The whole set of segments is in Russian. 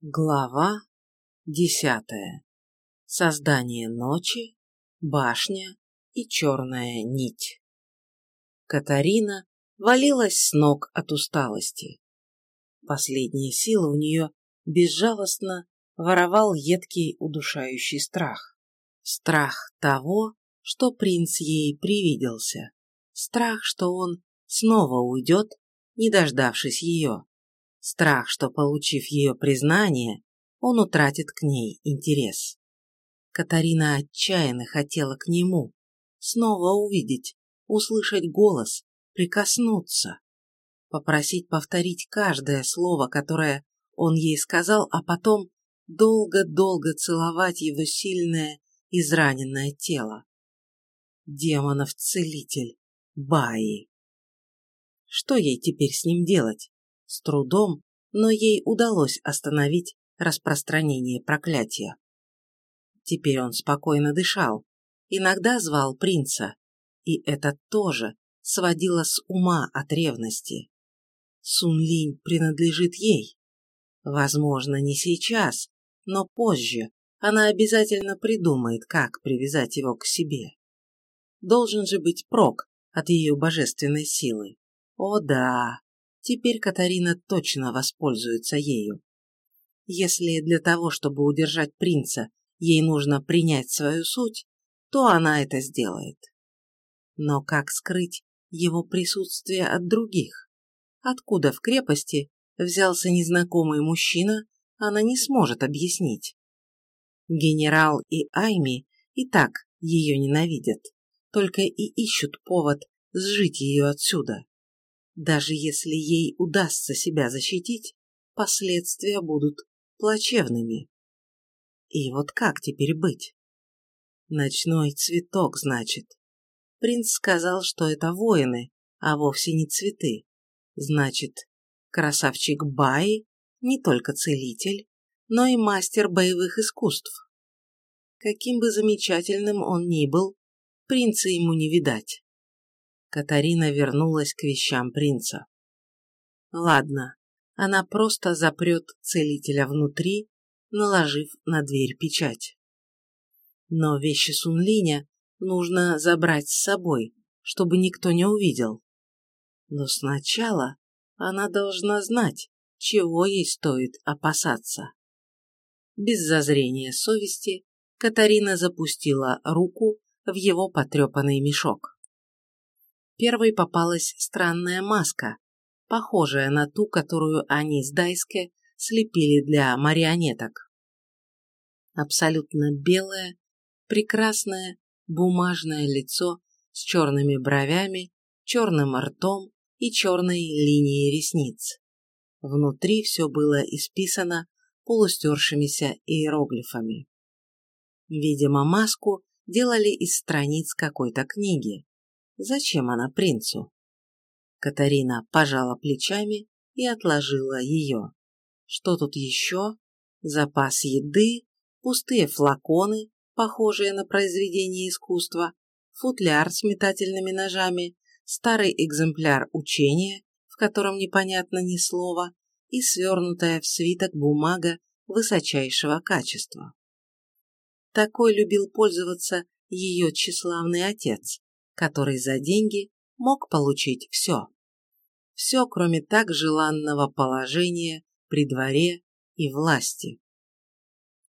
Глава десятая. Создание ночи, башня и черная нить. Катарина валилась с ног от усталости. Последние силы у нее безжалостно воровал едкий удушающий страх. Страх того, что принц ей привиделся. Страх, что он снова уйдет, не дождавшись ее. Страх, что, получив ее признание, он утратит к ней интерес. Катарина отчаянно хотела к нему, снова увидеть, услышать голос, прикоснуться, попросить повторить каждое слово, которое он ей сказал, а потом долго-долго целовать его сильное, израненное тело. Демонов-целитель, Баи. Что ей теперь с ним делать? С трудом, но ей удалось остановить распространение проклятия. Теперь он спокойно дышал, иногда звал принца, и это тоже сводило с ума от ревности. Сунлинь принадлежит ей. Возможно, не сейчас, но позже она обязательно придумает, как привязать его к себе. Должен же быть прок от ее божественной силы. О да, Теперь Катарина точно воспользуется ею. Если для того, чтобы удержать принца, ей нужно принять свою суть, то она это сделает. Но как скрыть его присутствие от других? Откуда в крепости взялся незнакомый мужчина, она не сможет объяснить. Генерал и Айми и так ее ненавидят, только и ищут повод сжить ее отсюда. Даже если ей удастся себя защитить, последствия будут плачевными. И вот как теперь быть? Ночной цветок, значит. Принц сказал, что это воины, а вовсе не цветы. Значит, красавчик Бай не только целитель, но и мастер боевых искусств. Каким бы замечательным он ни был, принца ему не видать. Катарина вернулась к вещам принца. Ладно, она просто запрет целителя внутри, наложив на дверь печать. Но вещи Сунлиня нужно забрать с собой, чтобы никто не увидел. Но сначала она должна знать, чего ей стоит опасаться. Без зазрения совести Катарина запустила руку в его потрепанный мешок первой попалась странная маска, похожая на ту, которую они с Дайске слепили для марионеток. Абсолютно белое, прекрасное бумажное лицо с черными бровями, черным ртом и черной линией ресниц. Внутри все было исписано полустершимися иероглифами. Видимо, маску делали из страниц какой-то книги. Зачем она принцу? Катарина пожала плечами и отложила ее. Что тут еще? Запас еды, пустые флаконы, похожие на произведение искусства, футляр с метательными ножами, старый экземпляр учения, в котором непонятно ни слова, и свернутая в свиток бумага высочайшего качества. Такой любил пользоваться ее тщеславный отец, который за деньги мог получить все. Все, кроме так желанного положения при дворе и власти.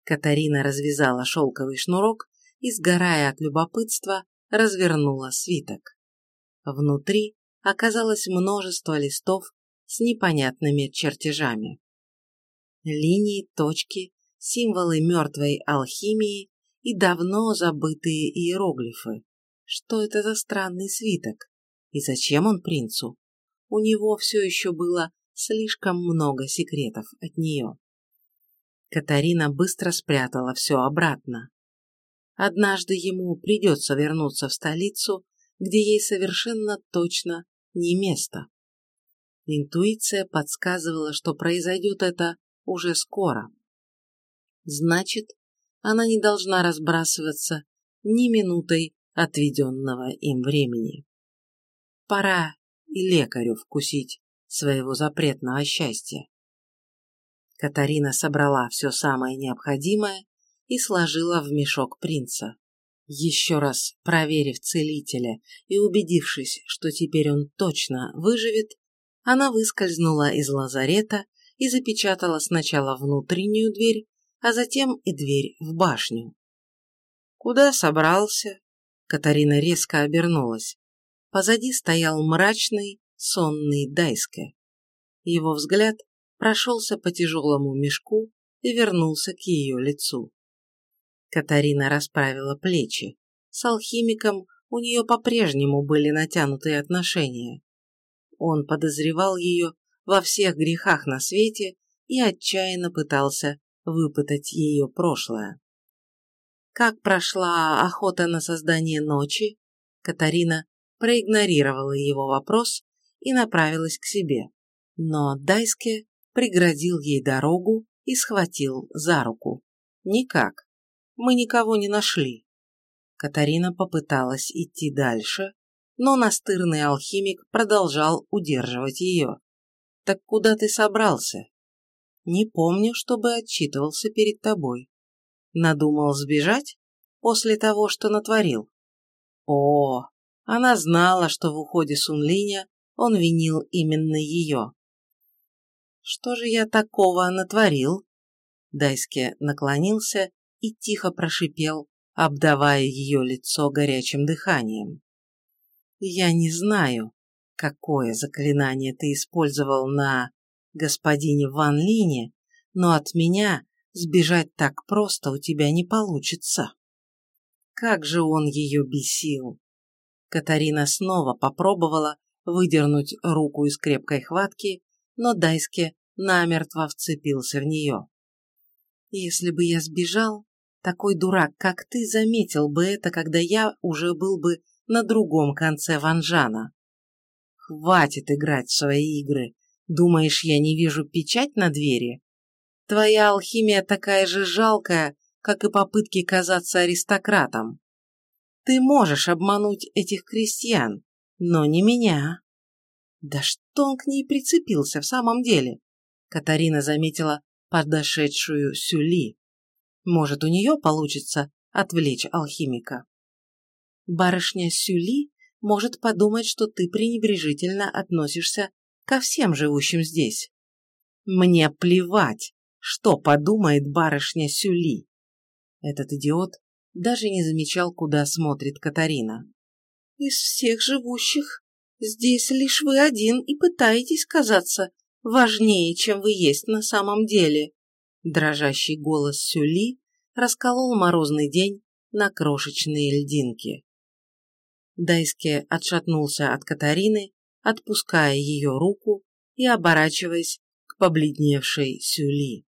Катарина развязала шелковый шнурок и, сгорая от любопытства, развернула свиток. Внутри оказалось множество листов с непонятными чертежами. Линии, точки, символы мертвой алхимии и давно забытые иероглифы, что это за странный свиток? И зачем он принцу? У него все еще было слишком много секретов от нее. Катарина быстро спрятала все обратно. Однажды ему придется вернуться в столицу, где ей совершенно точно не место. Интуиция подсказывала, что произойдет это уже скоро. Значит, она не должна разбрасываться ни минутой отведенного им времени. Пора и лекарю вкусить своего запретного счастья. Катарина собрала все самое необходимое и сложила в мешок принца. Еще раз проверив целителя и убедившись, что теперь он точно выживет, она выскользнула из лазарета и запечатала сначала внутреннюю дверь, а затем и дверь в башню. «Куда собрался?» Катарина резко обернулась. Позади стоял мрачный, сонный Дайске. Его взгляд прошелся по тяжелому мешку и вернулся к ее лицу. Катарина расправила плечи. С алхимиком у нее по-прежнему были натянутые отношения. Он подозревал ее во всех грехах на свете и отчаянно пытался выпытать ее прошлое. Как прошла охота на создание ночи, Катарина проигнорировала его вопрос и направилась к себе. Но Дайске преградил ей дорогу и схватил за руку. Никак. Мы никого не нашли. Катарина попыталась идти дальше, но настырный алхимик продолжал удерживать ее. «Так куда ты собрался?» «Не помню, чтобы отчитывался перед тобой». «Надумал сбежать? После того, что натворил?» «О, она знала, что в уходе Сунлиня он винил именно ее. «Что же я такого натворил?» Дайске наклонился и тихо прошипел, обдавая ее лицо горячим дыханием. «Я не знаю, какое заклинание ты использовал на господине Ван Лине, но от меня сбежать так просто у тебя не получится». Как же он ее бесил! Катарина снова попробовала выдернуть руку из крепкой хватки, но Дайске намертво вцепился в нее. «Если бы я сбежал, такой дурак, как ты, заметил бы это, когда я уже был бы на другом конце Ванжана. Хватит играть в свои игры. Думаешь, я не вижу печать на двери? Твоя алхимия такая же жалкая, как и попытки казаться аристократом. Ты можешь обмануть этих крестьян, но не меня. Да что он к ней прицепился в самом деле? Катарина заметила подошедшую Сюли. Может, у нее получится отвлечь алхимика. Барышня Сюли может подумать, что ты пренебрежительно относишься ко всем живущим здесь. Мне плевать, что подумает барышня Сюли. Этот идиот даже не замечал, куда смотрит Катарина. Из всех живущих здесь лишь вы один и пытаетесь казаться важнее, чем вы есть на самом деле. Дрожащий голос Сюли расколол морозный день на крошечные льдинки. Дайске отшатнулся от Катарины, отпуская ее руку и оборачиваясь к побледневшей Сюли.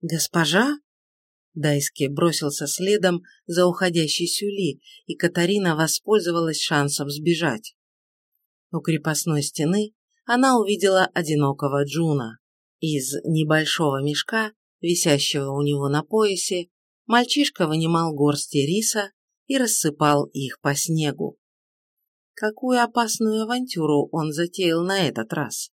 «Госпожа?» Дайске бросился следом за уходящей Сюли, и Катарина воспользовалась шансом сбежать. У крепостной стены она увидела одинокого Джуна. Из небольшого мешка, висящего у него на поясе, мальчишка вынимал горсти риса и рассыпал их по снегу. Какую опасную авантюру он затеял на этот раз?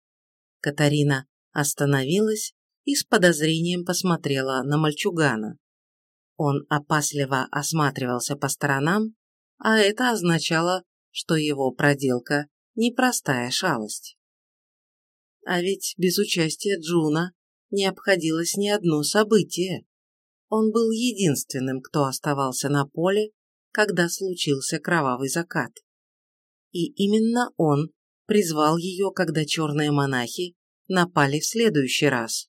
Катарина остановилась и с подозрением посмотрела на мальчугана. Он опасливо осматривался по сторонам, а это означало, что его проделка – непростая шалость. А ведь без участия Джуна не обходилось ни одно событие. Он был единственным, кто оставался на поле, когда случился кровавый закат. И именно он призвал ее, когда черные монахи напали в следующий раз.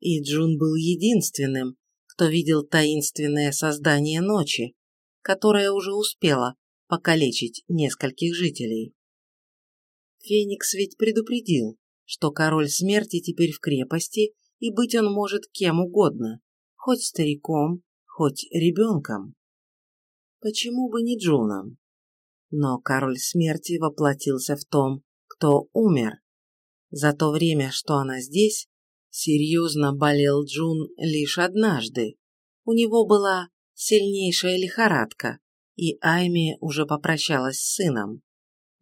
И Джун был единственным, кто видел таинственное создание ночи, которое уже успело покалечить нескольких жителей. Феникс ведь предупредил, что король смерти теперь в крепости, и быть он может кем угодно, хоть стариком, хоть ребенком. Почему бы не Джуном? Но король смерти воплотился в том, кто умер. За то время, что она здесь, серьезно болел Джун лишь однажды. У него была сильнейшая лихорадка, и Айми уже попрощалась с сыном.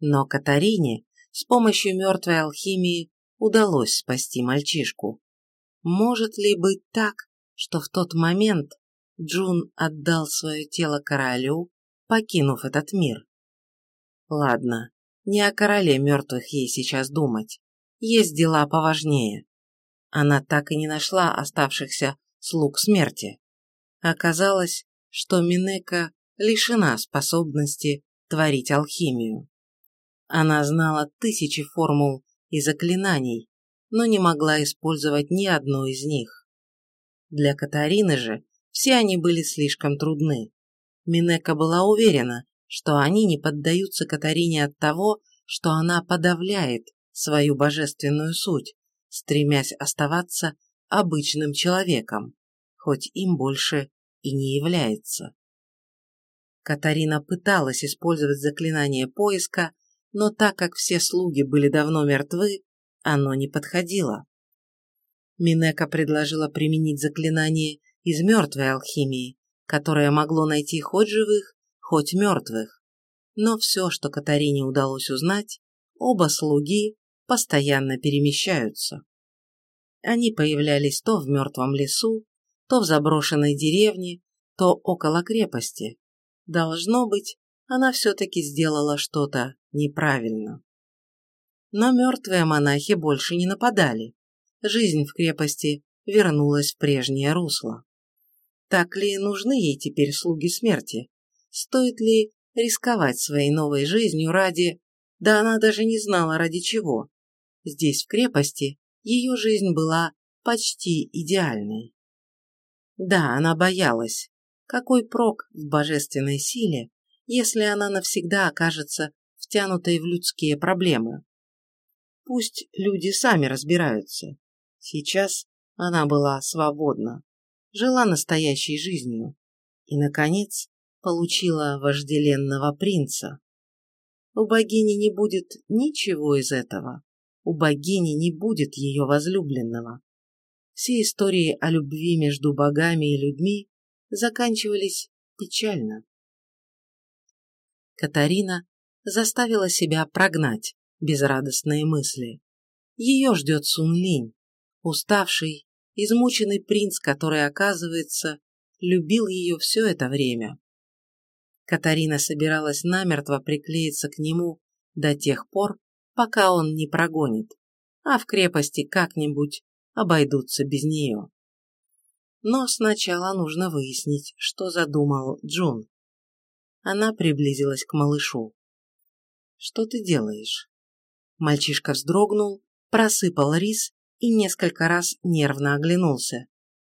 Но Катарине с помощью мертвой алхимии удалось спасти мальчишку. Может ли быть так, что в тот момент Джун отдал свое тело королю, покинув этот мир? Ладно, не о короле мертвых ей сейчас думать. Есть дела поважнее. Она так и не нашла оставшихся слуг смерти. Оказалось, что Минека лишена способности творить алхимию. Она знала тысячи формул и заклинаний, но не могла использовать ни одну из них. Для Катарины же все они были слишком трудны. Минека была уверена, что они не поддаются Катарине от того, что она подавляет свою божественную суть, стремясь оставаться обычным человеком, хоть им больше и не является. Катарина пыталась использовать заклинание поиска, но так как все слуги были давно мертвы, оно не подходило. Минека предложила применить заклинание из мертвой алхимии, которое могло найти хоть живых, хоть мертвых. Но все, что Катарине удалось узнать, оба слуги постоянно перемещаются. Они появлялись то в мертвом лесу, то в заброшенной деревне, то около крепости. Должно быть, она все-таки сделала что-то неправильно. Но мертвые монахи больше не нападали. Жизнь в крепости вернулась в прежнее русло. Так ли нужны ей теперь слуги смерти? Стоит ли рисковать своей новой жизнью ради... Да она даже не знала ради чего. Здесь, в крепости, ее жизнь была почти идеальной. Да, она боялась. Какой прок в божественной силе, если она навсегда окажется втянутой в людские проблемы? Пусть люди сами разбираются. Сейчас она была свободна, жила настоящей жизнью и, наконец, получила вожделенного принца. У богини не будет ничего из этого. У богини не будет ее возлюбленного. Все истории о любви между богами и людьми заканчивались печально. Катарина заставила себя прогнать безрадостные мысли. Ее ждет Сунлинь, уставший, измученный принц, который, оказывается, любил ее все это время. Катарина собиралась намертво приклеиться к нему до тех пор, пока он не прогонит, а в крепости как-нибудь обойдутся без нее. Но сначала нужно выяснить, что задумал Джун. Она приблизилась к малышу. «Что ты делаешь?» Мальчишка вздрогнул, просыпал рис и несколько раз нервно оглянулся.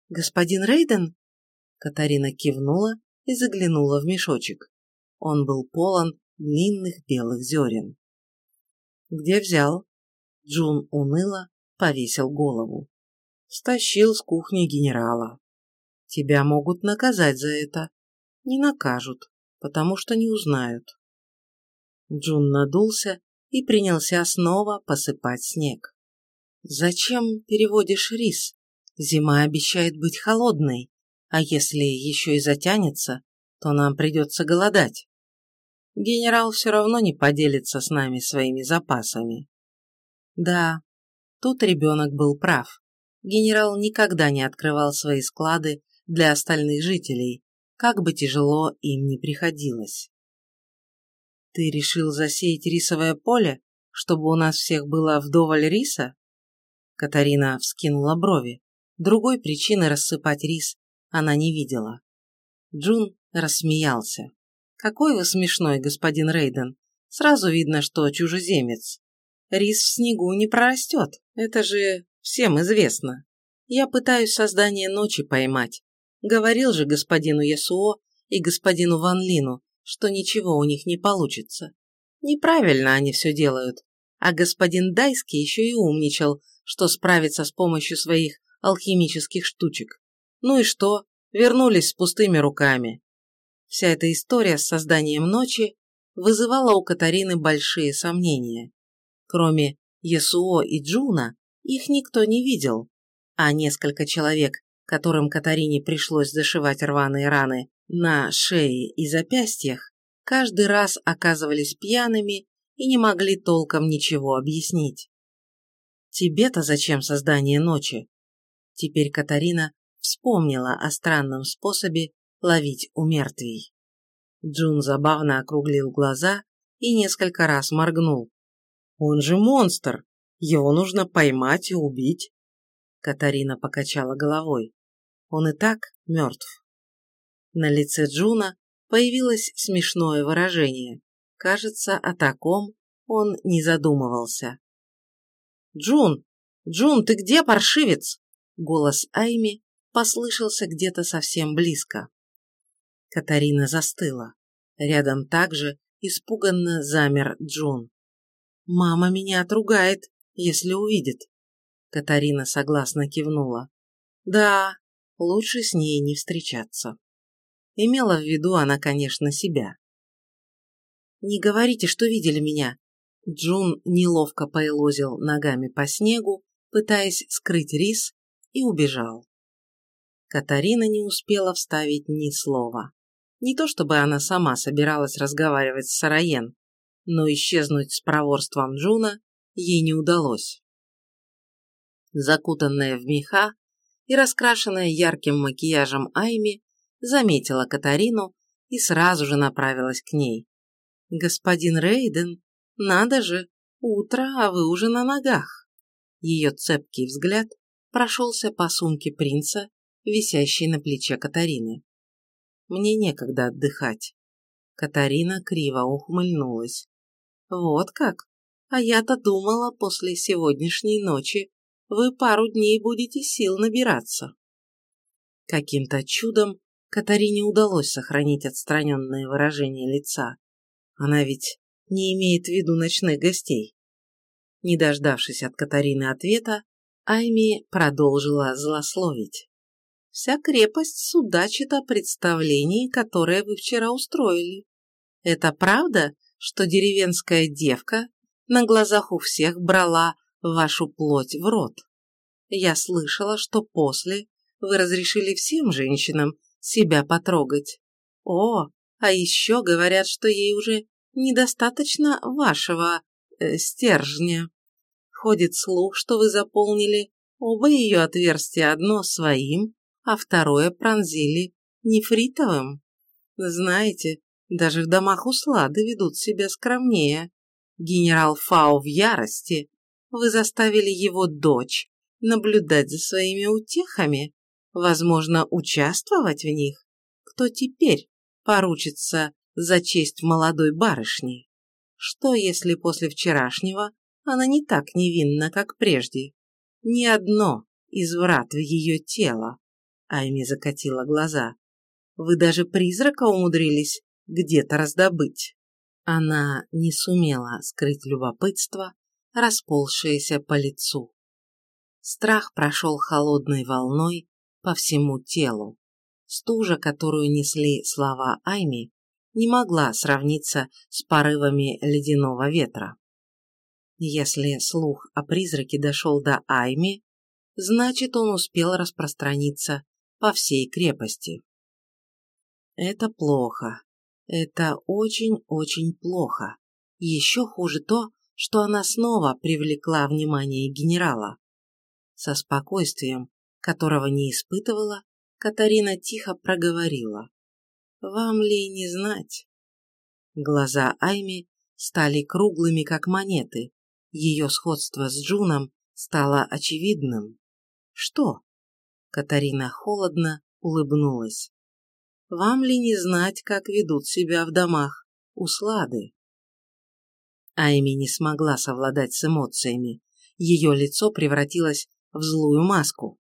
«Господин Рейден?» Катарина кивнула и заглянула в мешочек. Он был полон длинных белых зерен. «Где взял?» Джун уныло повесил голову. «Стащил с кухни генерала. Тебя могут наказать за это. Не накажут, потому что не узнают». Джун надулся и принялся снова посыпать снег. «Зачем переводишь рис? Зима обещает быть холодной, а если еще и затянется, то нам придется голодать. Генерал все равно не поделится с нами своими запасами». Да, тут ребенок был прав. Генерал никогда не открывал свои склады для остальных жителей, как бы тяжело им ни приходилось. Ты решил засеять рисовое поле, чтобы у нас всех было вдоволь риса? Катарина вскинула брови. Другой причины рассыпать рис она не видела. Джун рассмеялся. «Какой вы смешной, господин Рейден. Сразу видно, что чужеземец. Рис в снегу не прорастет, это же всем известно. Я пытаюсь создание ночи поймать. Говорил же господину Ясуо и господину Ван Лину, что ничего у них не получится. Неправильно они все делают. А господин Дайский еще и умничал, что справится с помощью своих алхимических штучек. Ну и что? Вернулись с пустыми руками. Вся эта история с созданием ночи вызывала у Катарины большие сомнения. Кроме Ясуо и Джуна, их никто не видел, а несколько человек, которым Катарине пришлось зашивать рваные раны на шее и запястьях, каждый раз оказывались пьяными и не могли толком ничего объяснить. «Тебе-то зачем создание ночи?» Теперь Катарина вспомнила о странном способе ловить у мертвей. Джун забавно округлил глаза и несколько раз моргнул. «Он же монстр! Его нужно поймать и убить!» Катарина покачала головой. «Он и так мертв». На лице Джуна появилось смешное выражение. Кажется, о таком он не задумывался. «Джун! Джун, ты где, паршивец?» Голос Айми послышался где-то совсем близко. Катарина застыла. Рядом также испуганно замер Джун. «Мама меня отругает, если увидит». Катарина согласно кивнула. «Да, лучше с ней не встречаться». Имела в виду она, конечно, себя. «Не говорите, что видели меня». Джун неловко поелозил ногами по снегу, пытаясь скрыть рис, и убежал. Катарина не успела вставить ни слова. Не то чтобы она сама собиралась разговаривать с Сараен, но исчезнуть с проворством Джуна ей не удалось. Закутанная в меха и раскрашенная ярким макияжем Айми заметила Катарину и сразу же направилась к ней. «Господин Рейден, надо же, утро, а вы уже на ногах!» Ее цепкий взгляд прошелся по сумке принца, висящей на плече Катарины. Мне некогда отдыхать. Катарина криво ухмыльнулась. Вот как? А я-то думала, после сегодняшней ночи вы пару дней будете сил набираться. Каким-то чудом Катарине удалось сохранить отстраненное выражение лица. Она ведь не имеет в виду ночных гостей. Не дождавшись от Катарины ответа, Айми продолжила злословить. Вся крепость судачит о представлении, которое вы вчера устроили. Это правда, что деревенская девка на глазах у всех брала вашу плоть в рот? Я слышала, что после вы разрешили всем женщинам себя потрогать. О, а еще говорят, что ей уже недостаточно вашего э, стержня. Ходит слух, что вы заполнили оба ее отверстия одно своим, а второе пронзили нефритовым. Знаете, даже в домах услады ведут себя скромнее. Генерал Фау в ярости. Вы заставили его дочь наблюдать за своими утехами, возможно, участвовать в них. Кто теперь поручится за честь молодой барышни? Что, если после вчерашнего она не так невинна, как прежде? Ни одно из врат в ее тело Айми закатила глаза. «Вы даже призрака умудрились где-то раздобыть». Она не сумела скрыть любопытство, расползшееся по лицу. Страх прошел холодной волной по всему телу. Стужа, которую несли слова Айми, не могла сравниться с порывами ледяного ветра. Если слух о призраке дошел до Айми, значит, он успел распространиться по всей крепости. Это плохо. Это очень-очень плохо. Еще хуже то, что она снова привлекла внимание генерала. Со спокойствием, которого не испытывала, Катарина тихо проговорила. «Вам ли не знать?» Глаза Айми стали круглыми, как монеты. Ее сходство с Джуном стало очевидным. «Что?» Катарина холодно улыбнулась. «Вам ли не знать, как ведут себя в домах услады?» Айми не смогла совладать с эмоциями. Ее лицо превратилось в злую маску.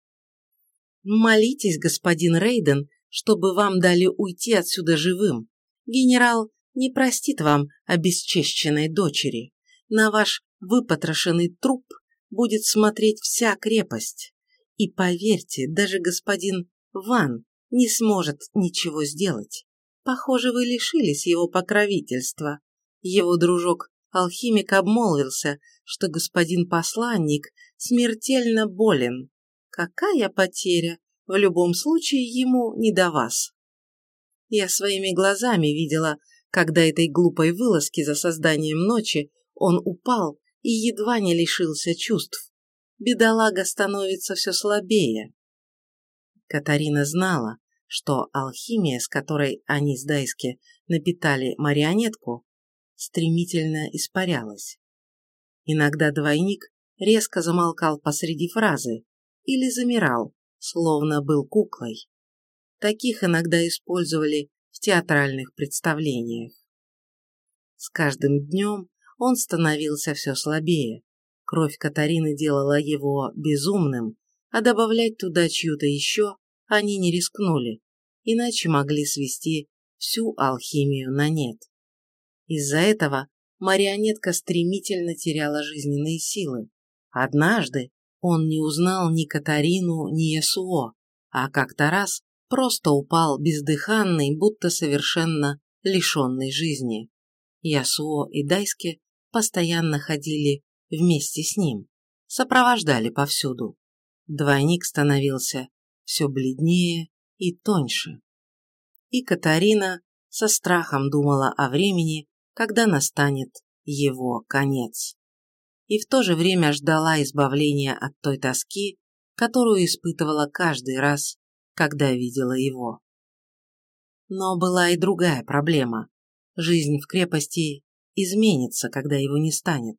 «Молитесь, господин Рейден, чтобы вам дали уйти отсюда живым. Генерал не простит вам обесчещенной дочери. На ваш выпотрошенный труп будет смотреть вся крепость. И поверьте, даже господин Ван не сможет ничего сделать. Похоже, вы лишились его покровительства. Его дружок-алхимик обмолвился, что господин посланник смертельно болен. Какая потеря? В любом случае ему не до вас. Я своими глазами видела, когда этой глупой вылазки за созданием ночи он упал и едва не лишился чувств бедолага становится все слабее. Катарина знала, что алхимия, с которой они с Дайски напитали марионетку, стремительно испарялась. Иногда двойник резко замолкал посреди фразы или замирал, словно был куклой. Таких иногда использовали в театральных представлениях. С каждым днем он становился все слабее. Кровь Катарины делала его безумным, а добавлять туда чью-то еще они не рискнули, иначе могли свести всю алхимию на нет. Из-за этого марионетка стремительно теряла жизненные силы. Однажды он не узнал ни Катарину, ни Ясуо, а как-то раз просто упал бездыханный, будто совершенно лишенный жизни. Ясуо и Дайски постоянно ходили вместе с ним, сопровождали повсюду. Двойник становился все бледнее и тоньше. И Катарина со страхом думала о времени, когда настанет его конец. И в то же время ждала избавления от той тоски, которую испытывала каждый раз, когда видела его. Но была и другая проблема. Жизнь в крепости изменится, когда его не станет.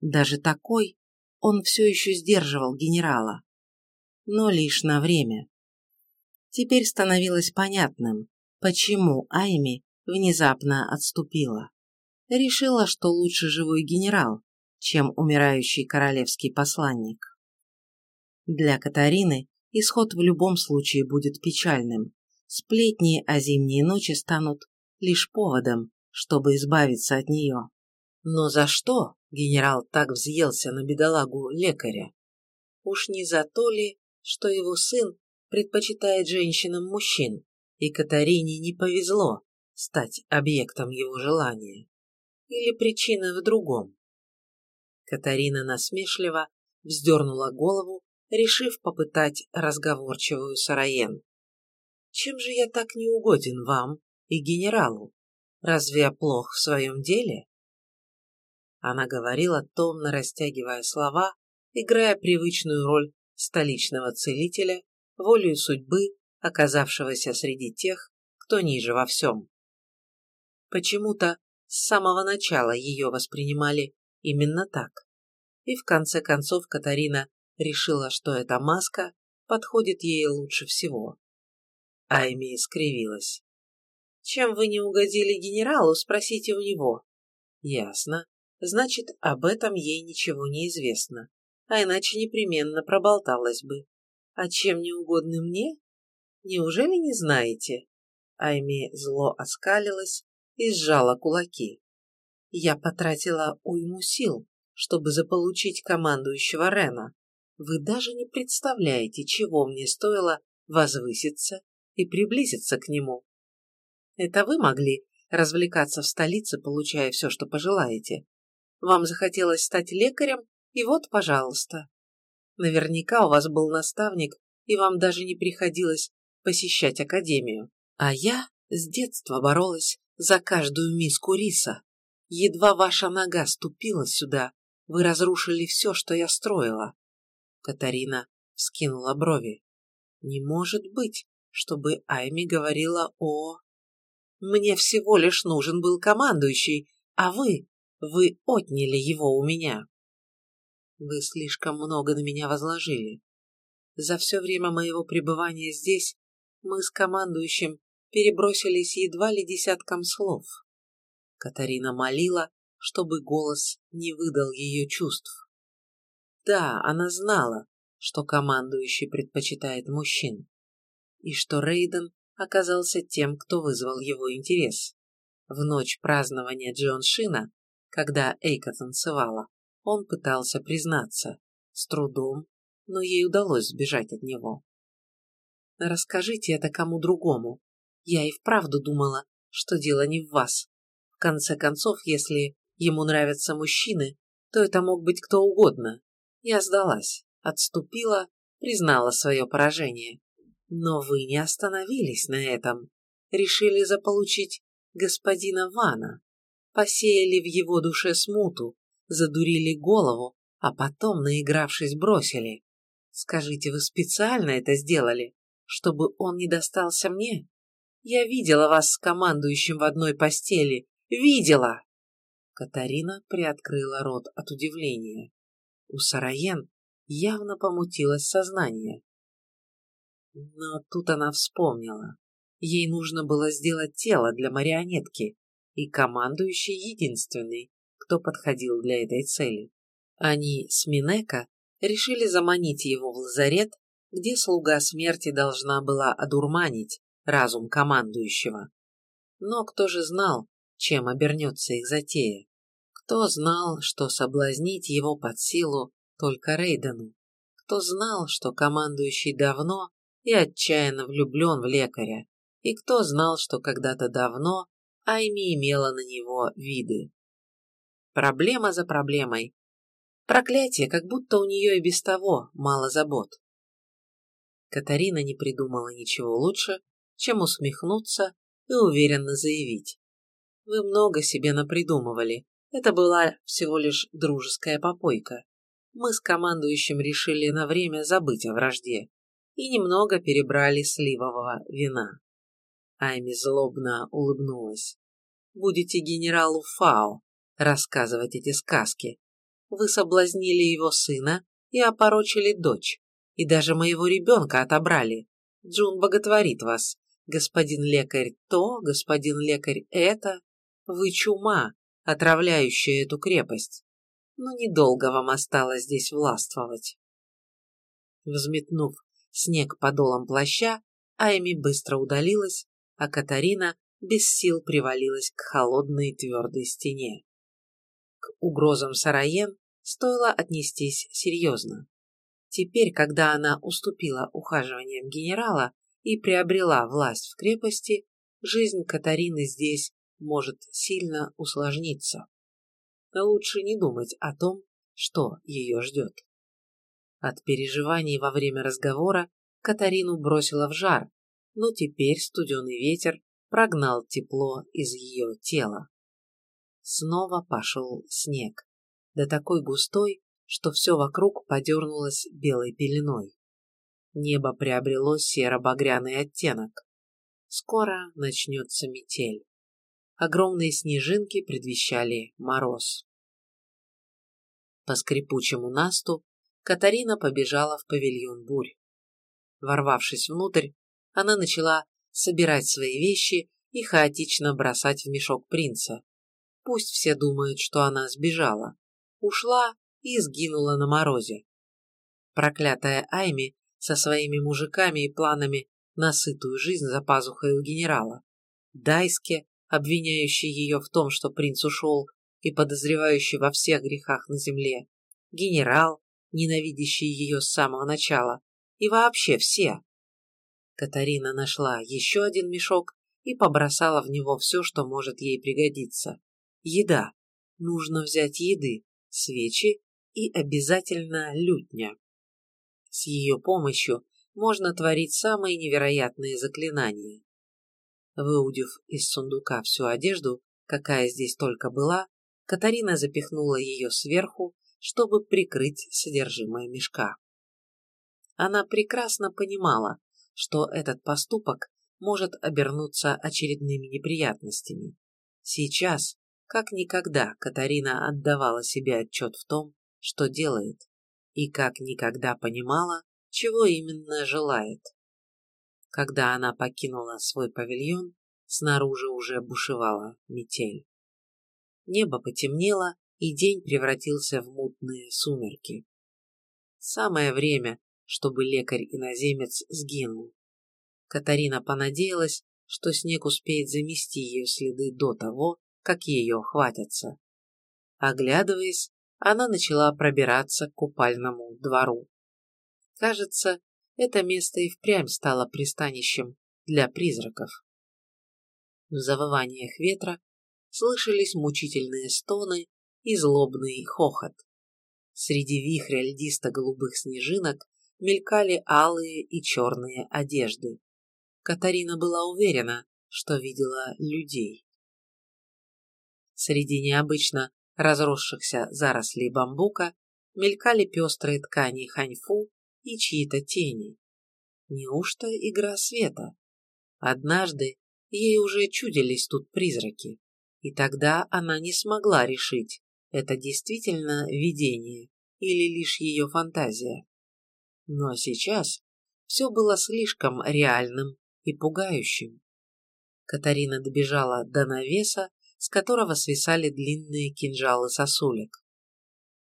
Даже такой он все еще сдерживал генерала. Но лишь на время. Теперь становилось понятным, почему Айми внезапно отступила. Решила, что лучше живой генерал, чем умирающий королевский посланник. Для Катарины исход в любом случае будет печальным. Сплетни о зимние ночи станут лишь поводом, чтобы избавиться от нее. Но за что генерал так взъелся на бедолагу лекаря? Уж не за то ли, что его сын предпочитает женщинам мужчин, и Катарине не повезло стать объектом его желания? Или причина в другом? Катарина насмешливо вздернула голову, решив попытать разговорчивую Сараен. «Чем же я так неугоден вам и генералу? Разве я плох в своем деле?» Она говорила, томно растягивая слова, играя привычную роль столичного целителя, волею судьбы, оказавшегося среди тех, кто ниже во всем. Почему-то с самого начала ее воспринимали именно так. И в конце концов Катарина решила, что эта маска подходит ей лучше всего. Айми скривилась. «Чем вы не угодили генералу, спросите у него». «Ясно. Значит, об этом ей ничего не известно, а иначе непременно проболталась бы. А чем не угодны мне? Неужели не знаете?» Айми зло оскалилась и сжала кулаки. «Я потратила уйму сил, чтобы заполучить командующего Рена. Вы даже не представляете, чего мне стоило возвыситься и приблизиться к нему. Это вы могли развлекаться в столице, получая все, что пожелаете. Вам захотелось стать лекарем, и вот, пожалуйста. Наверняка у вас был наставник, и вам даже не приходилось посещать академию. А я с детства боролась за каждую миску риса. Едва ваша нога ступила сюда, вы разрушили все, что я строила. Катарина скинула брови. Не может быть, чтобы Айми говорила о... Мне всего лишь нужен был командующий, а вы, вы отняли его у меня. Вы слишком много на меня возложили. За все время моего пребывания здесь мы с командующим перебросились едва ли десятком слов. Катарина молила, чтобы голос не выдал ее чувств. Да, она знала, что командующий предпочитает мужчин, и что Рейден оказался тем, кто вызвал его интерес. В ночь празднования Джон Шина, когда Эйка танцевала, он пытался признаться, с трудом, но ей удалось сбежать от него. Расскажите это кому другому. Я и вправду думала, что дело не в вас. В конце концов, если ему нравятся мужчины, то это мог быть кто угодно. Я сдалась, отступила, признала свое поражение. Но вы не остановились на этом. Решили заполучить господина Вана. Посеяли в его душе смуту, задурили голову, а потом, наигравшись, бросили. Скажите, вы специально это сделали, чтобы он не достался мне? Я видела вас с командующим в одной постели. Видела!» Катарина приоткрыла рот от удивления. У Сараен явно помутилось сознание. Но тут она вспомнила. Ей нужно было сделать тело для марионетки, и командующий единственный, кто подходил для этой цели. Они с Минека решили заманить его в лазарет, где слуга смерти должна была одурманить разум командующего. Но кто же знал, чем обернется их затея? Кто знал, что соблазнить его под силу только Рейдену? Кто знал, что командующий давно и отчаянно влюблен в лекаря? И кто знал, что когда-то давно Айми имела на него виды? Проблема за проблемой. Проклятие, как будто у нее и без того мало забот. Катарина не придумала ничего лучше, чем усмехнуться и уверенно заявить. Вы много себе напридумывали, это была всего лишь дружеская попойка. Мы с командующим решили на время забыть о вражде и немного перебрали сливового вина. Айми злобно улыбнулась. Будете генералу Фао рассказывать эти сказки. Вы соблазнили его сына и опорочили дочь, и даже моего ребенка отобрали. Джун боготворит вас. Господин лекарь то, господин лекарь это. Вы чума, отравляющая эту крепость. Но недолго вам осталось здесь властвовать. Взметнув снег подолом плаща, Айми быстро удалилась, а Катарина без сил привалилась к холодной твердой стене. К угрозам Сараен стоило отнестись серьезно. Теперь, когда она уступила ухаживаниям генерала и приобрела власть в крепости, жизнь Катарины здесь может сильно усложниться. Лучше не думать о том, что ее ждет. От переживаний во время разговора Катарину бросила в жар, но теперь студеный ветер прогнал тепло из ее тела. Снова пошел снег, да такой густой, что все вокруг подернулось белой пеленой. Небо приобрело серо-багряный оттенок. Скоро начнется метель. Огромные снежинки предвещали мороз. По скрипучему насту Катарина побежала в павильон бурь. Ворвавшись внутрь, она начала собирать свои вещи и хаотично бросать в мешок принца. Пусть все думают, что она сбежала. Ушла и сгинула на морозе. Проклятая Айми со своими мужиками и планами на сытую жизнь за пазухой у генерала. Дайске, обвиняющий ее в том, что принц ушел, и подозревающий во всех грехах на земле, генерал, ненавидящий ее с самого начала, и вообще все. Катарина нашла еще один мешок и побросала в него все, что может ей пригодиться. Еда. Нужно взять еды, свечи и обязательно лютня. С ее помощью можно творить самые невероятные заклинания. Выудив из сундука всю одежду, какая здесь только была, Катарина запихнула ее сверху, чтобы прикрыть содержимое мешка. Она прекрасно понимала, что этот поступок может обернуться очередными неприятностями. Сейчас, как никогда, Катарина отдавала себе отчет в том, что делает, и как никогда понимала, чего именно желает. Когда она покинула свой павильон, снаружи уже бушевала метель. Небо потемнело, и день превратился в мутные сумерки. Самое время, чтобы лекарь-иноземец сгинул. Катарина понадеялась, что снег успеет замести ее следы до того, как ее хватятся. Оглядываясь, она начала пробираться к купальному двору. Кажется, это место и впрямь стало пристанищем для призраков. В завываниях ветра слышались мучительные стоны и злобный хохот. Среди вихря льдисто-голубых снежинок мелькали алые и черные одежды. Катарина была уверена, что видела людей. Среди необычно разросшихся зарослей бамбука мелькали пестрые ткани ханьфу и чьи-то тени. Неужто игра света? Однажды ей уже чудились тут призраки, и тогда она не смогла решить, это действительно видение или лишь ее фантазия. Но сейчас все было слишком реальным и пугающим. Катарина добежала до навеса, с которого свисали длинные кинжалы сосулек.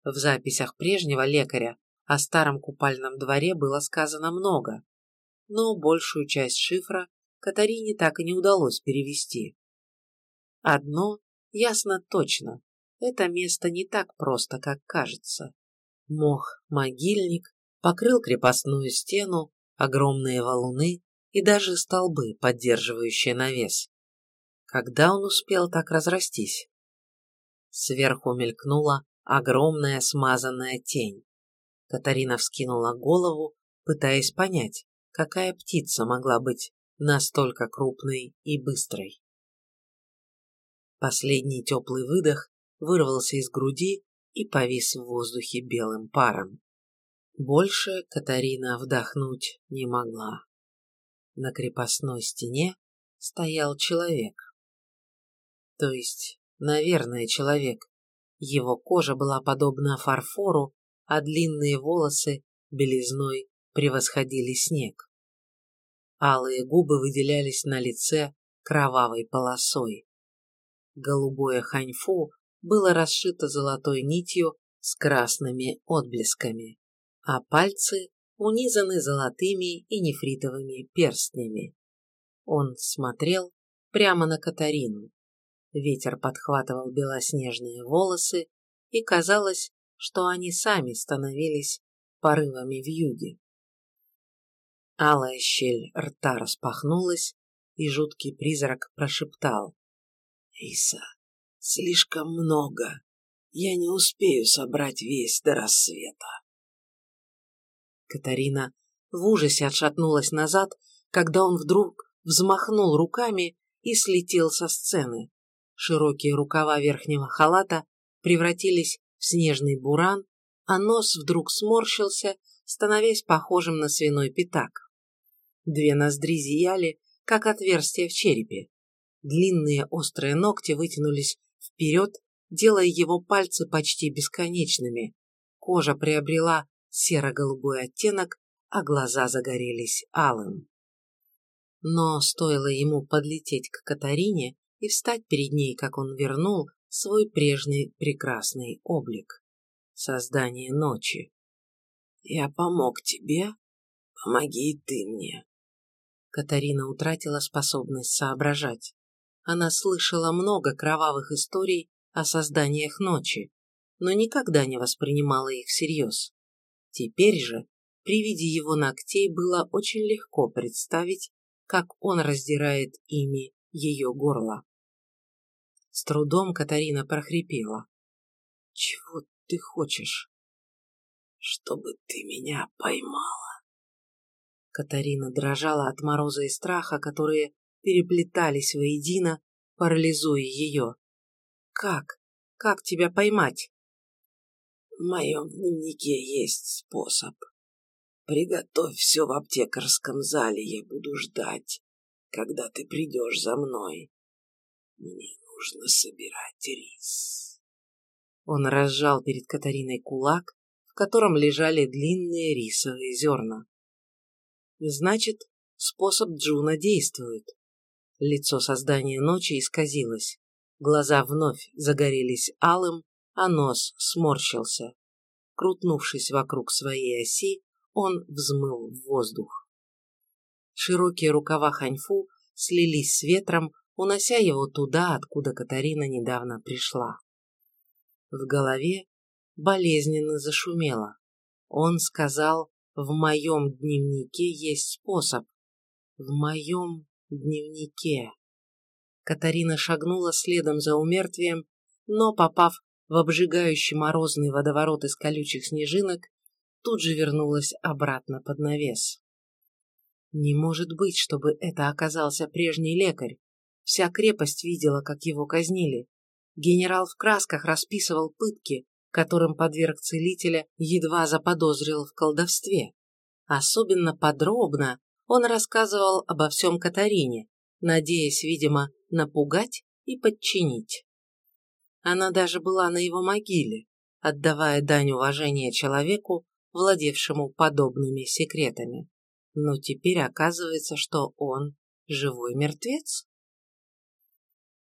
В записях прежнего лекаря о старом купальном дворе было сказано много, но большую часть шифра Катарине так и не удалось перевести. Одно ясно точно, это место не так просто, как кажется. Мох-могильник покрыл крепостную стену, огромные валуны и даже столбы, поддерживающие навес. Когда он успел так разрастись? Сверху мелькнула огромная смазанная тень. Катарина вскинула голову, пытаясь понять, какая птица могла быть настолько крупной и быстрой. Последний теплый выдох вырвался из груди и повис в воздухе белым паром. Больше Катарина вдохнуть не могла. На крепостной стене стоял человек. То есть, наверное, человек. Его кожа была подобна фарфору, а длинные волосы белизной превосходили снег. Алые губы выделялись на лице кровавой полосой. Голубое ханьфу было расшито золотой нитью с красными отблесками, а пальцы унизаны золотыми и нефритовыми перстнями. Он смотрел прямо на Катарину. Ветер подхватывал белоснежные волосы, и казалось, что они сами становились порывами в юге. Алая щель рта распахнулась, и жуткий призрак прошептал. «Иса, слишком много. Я не успею собрать весь до рассвета». Катарина в ужасе отшатнулась назад, когда он вдруг взмахнул руками и слетел со сцены. Широкие рукава верхнего халата превратились в снежный буран, а нос вдруг сморщился, становясь похожим на свиной пятак. Две ноздри зияли, как отверстия в черепе. Длинные острые ногти вытянулись вперед, делая его пальцы почти бесконечными. Кожа приобрела серо-голубой оттенок, а глаза загорелись алым. Но стоило ему подлететь к Катарине и встать перед ней, как он вернул свой прежний прекрасный облик. Создание ночи. «Я помог тебе, помоги и ты мне», Катарина утратила способность соображать. Она слышала много кровавых историй о созданиях ночи, но никогда не воспринимала их всерьез. Теперь же, при виде его ногтей, было очень легко представить, как он раздирает ими ее горло. С трудом Катарина прохрипела. «Чего ты хочешь?» «Чтобы ты меня поймала». Катарина дрожала от мороза и страха, которые переплетались воедино, парализуя ее. «Как? Как тебя поймать?» «В моем дневнике есть способ. Приготовь все в аптекарском зале, я буду ждать, когда ты придешь за мной. Мне нужно собирать рис». Он разжал перед Катариной кулак, в котором лежали длинные рисовые зерна. Значит, способ Джуна действует. Лицо создания ночи исказилось. Глаза вновь загорелись алым, а нос сморщился. Крутнувшись вокруг своей оси, он взмыл в воздух. Широкие рукава ханьфу слились с ветром, унося его туда, откуда Катарина недавно пришла. В голове болезненно зашумело. Он сказал в моем дневнике есть способ. В моем дневнике. Катарина шагнула следом за умертвием, но, попав в обжигающий морозный водоворот из колючих снежинок, тут же вернулась обратно под навес. Не может быть, чтобы это оказался прежний лекарь. Вся крепость видела, как его казнили. Генерал в красках расписывал пытки, которым подверг целителя, едва заподозрил в колдовстве. Особенно подробно он рассказывал обо всем Катарине, надеясь, видимо, напугать и подчинить. Она даже была на его могиле, отдавая дань уважения человеку, владевшему подобными секретами. Но теперь оказывается, что он живой мертвец?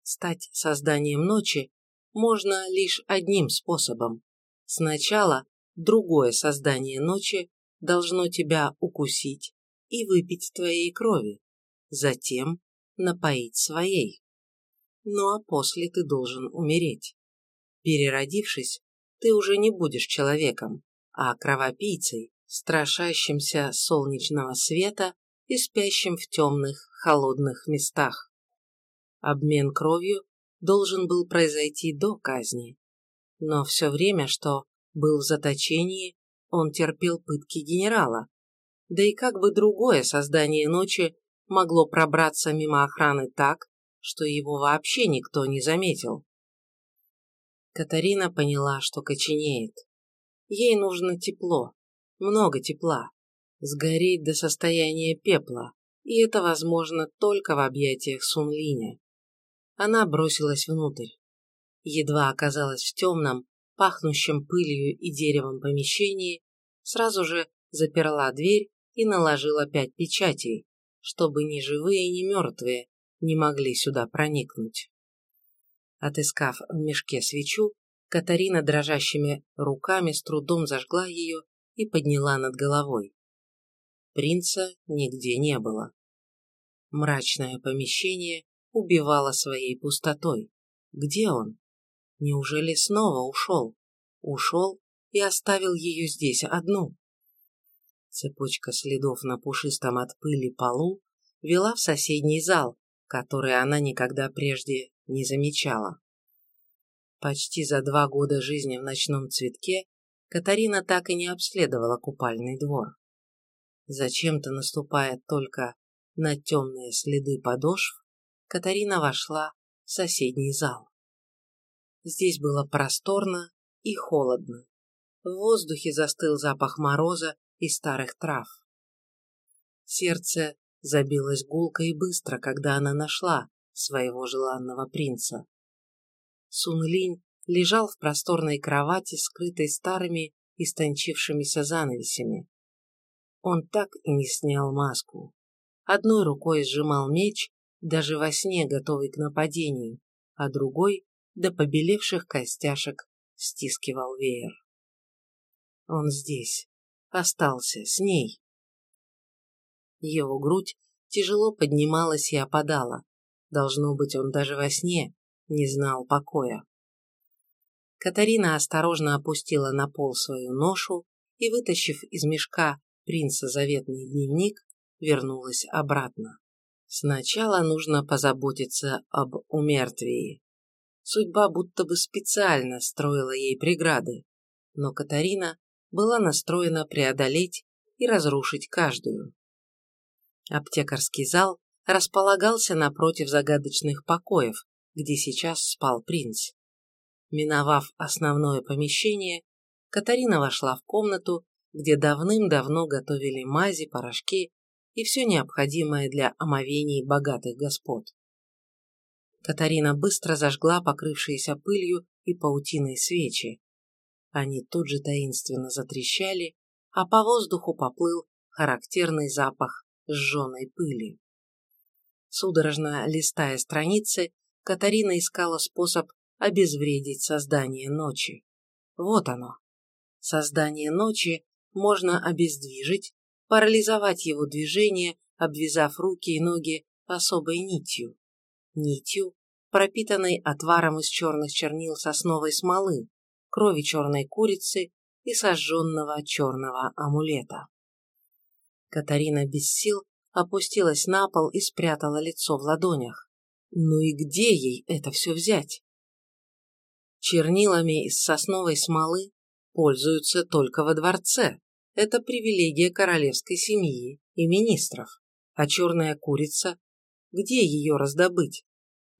Стать созданием ночи можно лишь одним способом. Сначала другое создание ночи должно тебя укусить и выпить твоей крови, затем напоить своей. Ну а после ты должен умереть. Переродившись, ты уже не будешь человеком, а кровопийцей, страшащимся солнечного света и спящим в темных, холодных местах. Обмен кровью должен был произойти до казни. Но все время, что был в заточении, он терпел пытки генерала. Да и как бы другое создание ночи могло пробраться мимо охраны так, что его вообще никто не заметил. Катарина поняла, что коченеет. Ей нужно тепло, много тепла, сгореть до состояния пепла, и это возможно только в объятиях Сунлиня. Она бросилась внутрь. Едва оказалась в темном, пахнущем пылью и деревом помещении, сразу же заперла дверь и наложила пять печатей, чтобы ни живые, ни мертвые не могли сюда проникнуть. Отыскав в мешке свечу, Катарина дрожащими руками с трудом зажгла ее и подняла над головой. Принца нигде не было. Мрачное помещение убивало своей пустотой. Где он? Неужели снова ушел? Ушел и оставил ее здесь одну. Цепочка следов на пушистом от пыли полу вела в соседний зал, который она никогда прежде не замечала. Почти за два года жизни в ночном цветке Катарина так и не обследовала купальный двор. Зачем-то наступая только на темные следы подошв, Катарина вошла в соседний зал. Здесь было просторно и холодно. В воздухе застыл запах мороза и старых трав. Сердце забилось гулко и быстро, когда она нашла своего желанного принца. Сунлинь лежал в просторной кровати, скрытой старыми истончившимися занавесями. Он так и не снял маску. Одной рукой сжимал меч, даже во сне готовый к нападению, а другой, до побелевших костяшек, стискивал веер. Он здесь, остался с ней. Его грудь тяжело поднималась и опадала. Должно быть, он даже во сне не знал покоя. Катарина осторожно опустила на пол свою ношу и, вытащив из мешка принца заветный дневник, вернулась обратно. Сначала нужно позаботиться об умертвии. Судьба будто бы специально строила ей преграды, но Катарина была настроена преодолеть и разрушить каждую. Аптекарский зал располагался напротив загадочных покоев, где сейчас спал принц. Миновав основное помещение, Катарина вошла в комнату, где давным-давно готовили мази, порошки и все необходимое для омовений богатых господ. Катарина быстро зажгла покрывшиеся пылью и паутиной свечи. Они тут же таинственно затрещали, а по воздуху поплыл характерный запах сжженной пыли. Судорожно листая страницы, Катарина искала способ обезвредить создание ночи. Вот оно. Создание ночи можно обездвижить, парализовать его движение, обвязав руки и ноги особой нитью. Нитью, пропитанной отваром из черных чернил сосновой смолы, крови черной курицы и сожженного черного амулета. Катарина без сил опустилась на пол и спрятала лицо в ладонях. Ну и где ей это все взять? Чернилами из сосновой смолы пользуются только во дворце. Это привилегия королевской семьи и министров. А черная курица? Где ее раздобыть?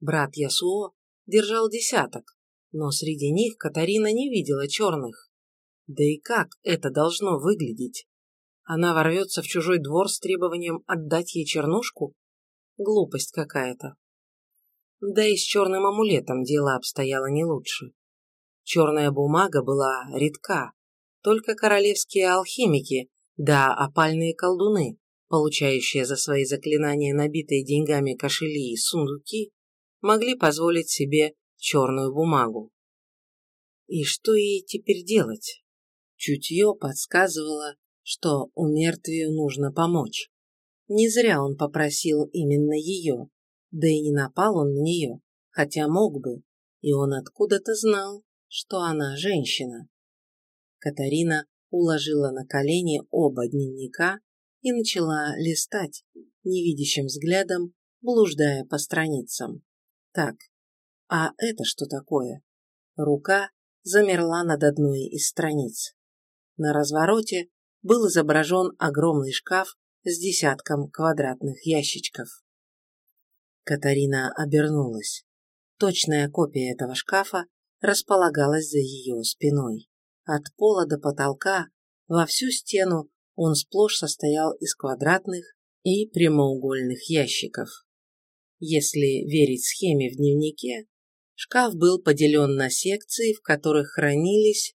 Брат Ясуо держал десяток, но среди них Катарина не видела черных. Да и как это должно выглядеть? Она ворвется в чужой двор с требованием отдать ей чернушку? Глупость какая-то. Да и с черным амулетом дело обстояло не лучше. Черная бумага была редка, только королевские алхимики да опальные колдуны, получающие за свои заклинания набитые деньгами кошели и сундуки, могли позволить себе черную бумагу. И что ей теперь делать? Чутье подсказывало, что у мертвию нужно помочь. Не зря он попросил именно ее, да и не напал он на нее, хотя мог бы, и он откуда-то знал, что она женщина. Катарина уложила на колени оба дневника и начала листать, невидящим взглядом, блуждая по страницам. Так, а это что такое? Рука замерла над одной из страниц. На развороте был изображен огромный шкаф с десятком квадратных ящичков. Катарина обернулась. Точная копия этого шкафа располагалась за ее спиной. От пола до потолка, во всю стену, он сплошь состоял из квадратных и прямоугольных ящиков. Если верить схеме в дневнике, шкаф был поделен на секции, в которых хранились...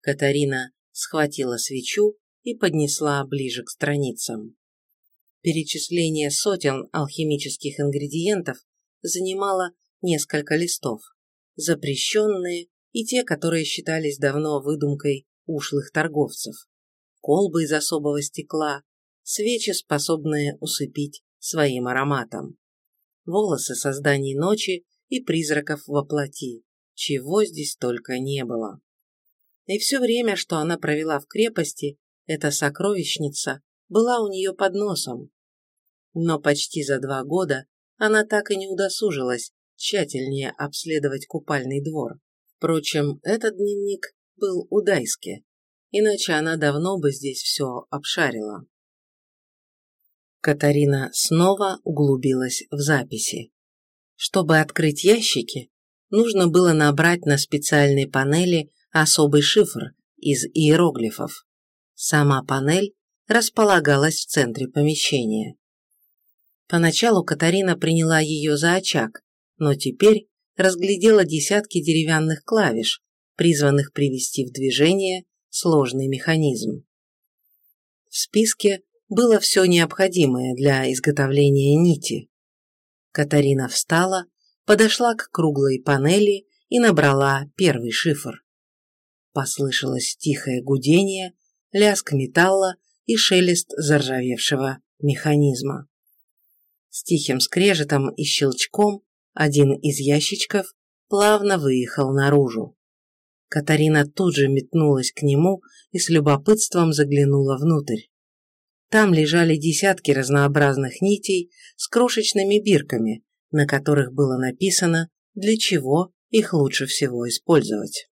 Катарина схватила свечу и поднесла ближе к страницам. Перечисление сотен алхимических ингредиентов занимало несколько листов, запрещенные и те, которые считались давно выдумкой ушлых торговцев. Колбы из особого стекла, свечи, способные усыпить своим ароматом. Волосы созданий ночи и призраков во плоти, чего здесь только не было. И все время, что она провела в крепости, эта сокровищница была у нее под носом. Но почти за два года она так и не удосужилась тщательнее обследовать купальный двор. Впрочем, этот дневник был у Дайски, иначе она давно бы здесь все обшарила. Катарина снова углубилась в записи. Чтобы открыть ящики, нужно было набрать на специальной панели особый шифр из иероглифов. Сама панель располагалась в центре помещения. Поначалу Катарина приняла ее за очаг, но теперь разглядела десятки деревянных клавиш, призванных привести в движение сложный механизм. В списке было все необходимое для изготовления нити. Катарина встала, подошла к круглой панели и набрала первый шифр. Послышалось тихое гудение, лязг металла и шелест заржавевшего механизма. С тихим скрежетом и щелчком один из ящичков плавно выехал наружу. Катарина тут же метнулась к нему и с любопытством заглянула внутрь. Там лежали десятки разнообразных нитей с крошечными бирками, на которых было написано, для чего их лучше всего использовать.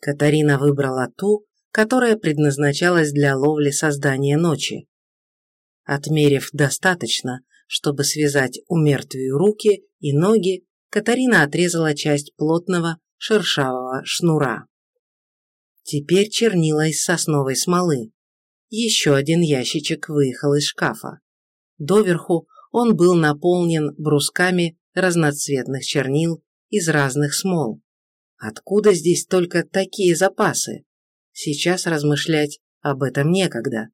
Катарина выбрала ту, которая предназначалась для ловли создания ночи. Отмерив достаточно, чтобы связать у руки и ноги, Катарина отрезала часть плотного шершавого шнура. Теперь чернила из сосновой смолы. Еще один ящичек выехал из шкафа. Доверху он был наполнен брусками разноцветных чернил из разных смол. Откуда здесь только такие запасы? Сейчас размышлять об этом некогда.